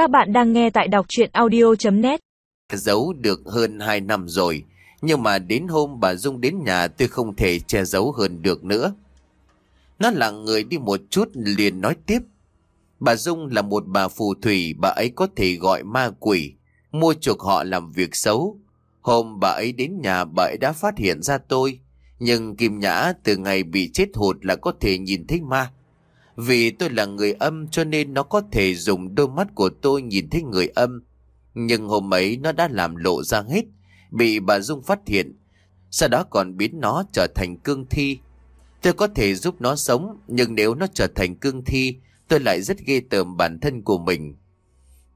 Các bạn đang nghe tại đọc chuyện audio.net Giấu được hơn 2 năm rồi, nhưng mà đến hôm bà Dung đến nhà tôi không thể che giấu hơn được nữa. Nó lặng người đi một chút liền nói tiếp. Bà Dung là một bà phù thủy, bà ấy có thể gọi ma quỷ, mua chuộc họ làm việc xấu. Hôm bà ấy đến nhà bà ấy đã phát hiện ra tôi, nhưng Kim Nhã từ ngày bị chết hụt là có thể nhìn thấy ma. Vì tôi là người âm cho nên nó có thể dùng đôi mắt của tôi nhìn thấy người âm. Nhưng hôm ấy nó đã làm lộ ra hết, bị bà Dung phát hiện. Sau đó còn biến nó trở thành cương thi. Tôi có thể giúp nó sống, nhưng nếu nó trở thành cương thi, tôi lại rất ghê tởm bản thân của mình.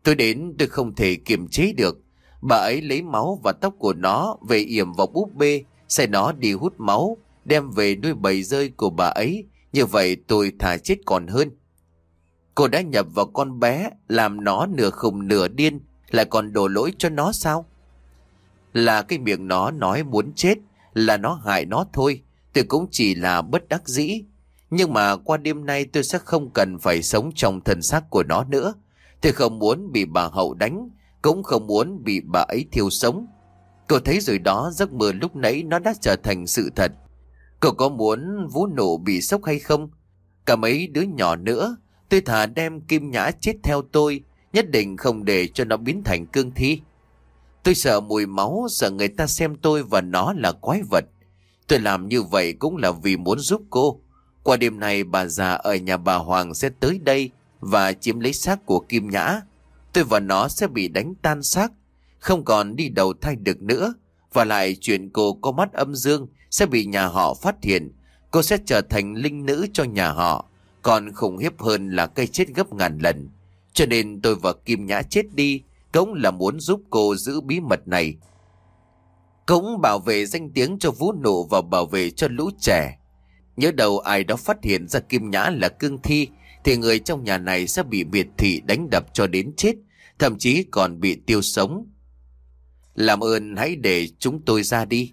Tôi đến tôi không thể kiềm chế được. Bà ấy lấy máu và tóc của nó về yểm vào búp bê, xe nó đi hút máu, đem về nuôi bầy rơi của bà ấy. Như vậy tôi thà chết còn hơn. Cô đã nhập vào con bé, làm nó nửa khùng nửa điên, lại còn đổ lỗi cho nó sao? Là cái miệng nó nói muốn chết, là nó hại nó thôi, tôi cũng chỉ là bất đắc dĩ. Nhưng mà qua đêm nay tôi sẽ không cần phải sống trong thân xác của nó nữa. Tôi không muốn bị bà Hậu đánh, cũng không muốn bị bà ấy thiêu sống. Cô thấy rồi đó giấc mơ lúc nãy nó đã trở thành sự thật. Cậu có muốn vũ nổ bị sốc hay không? Cả mấy đứa nhỏ nữa, tôi thả đem kim nhã chết theo tôi, nhất định không để cho nó biến thành cương thi. Tôi sợ mùi máu, sợ người ta xem tôi và nó là quái vật. Tôi làm như vậy cũng là vì muốn giúp cô. Qua đêm này bà già ở nhà bà Hoàng sẽ tới đây và chiếm lấy xác của Kim Nhã. Tôi và nó sẽ bị đánh tan xác, không còn đi đầu thai được nữa. Và lại chuyện cô có mắt âm dương sẽ bị nhà họ phát hiện. Cô sẽ trở thành linh nữ cho nhà họ. Còn khủng khiếp hơn là cây chết gấp ngàn lần. Cho nên tôi và Kim Nhã chết đi cũng là muốn giúp cô giữ bí mật này. Cũng bảo vệ danh tiếng cho Vũ Nụ và bảo vệ cho lũ trẻ. Nhớ đầu ai đó phát hiện ra Kim Nhã là cương thi thì người trong nhà này sẽ bị miệt thị đánh đập cho đến chết, thậm chí còn bị tiêu sống. Làm ơn hãy để chúng tôi ra đi.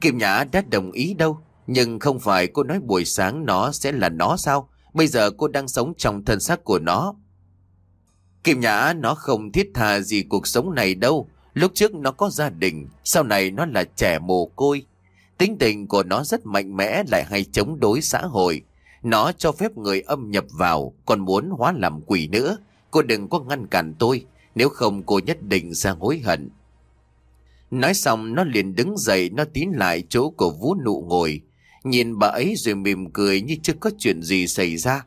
Kim Nhã đã đồng ý đâu, nhưng không phải cô nói buổi sáng nó sẽ là nó sao? Bây giờ cô đang sống trong thân xác của nó. Kim Nhã nó không thiết tha gì cuộc sống này đâu. Lúc trước nó có gia đình, sau này nó là trẻ mồ côi. Tính tình của nó rất mạnh mẽ lại hay chống đối xã hội. Nó cho phép người âm nhập vào, còn muốn hóa làm quỷ nữa. Cô đừng có ngăn cản tôi, nếu không cô nhất định sẽ hối hận. Nói xong nó liền đứng dậy nó tín lại chỗ của Vũ Nụ ngồi. Nhìn bà ấy rồi mỉm cười như chưa có chuyện gì xảy ra.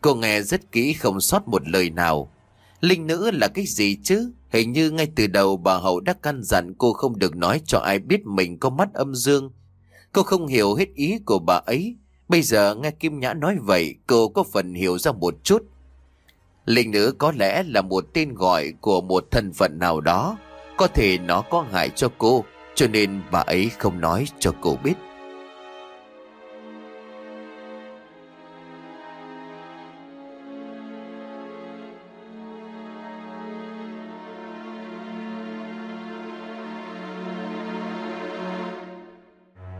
Cô nghe rất kỹ không sót một lời nào. Linh nữ là cái gì chứ? Hình như ngay từ đầu bà Hậu đã căn dặn cô không được nói cho ai biết mình có mắt âm dương. Cô không hiểu hết ý của bà ấy. Bây giờ nghe Kim Nhã nói vậy, cô có phần hiểu ra một chút. Linh nữ có lẽ là một tên gọi của một thân phận nào đó. Có thể nó có hại cho cô, cho nên bà ấy không nói cho cô biết.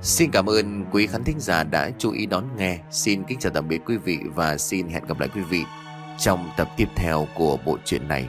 Xin cảm ơn quý khán thính giả đã chú ý đón nghe. Xin kính chào tạm biệt quý vị và xin hẹn gặp lại quý vị trong tập tiếp theo của bộ truyện này.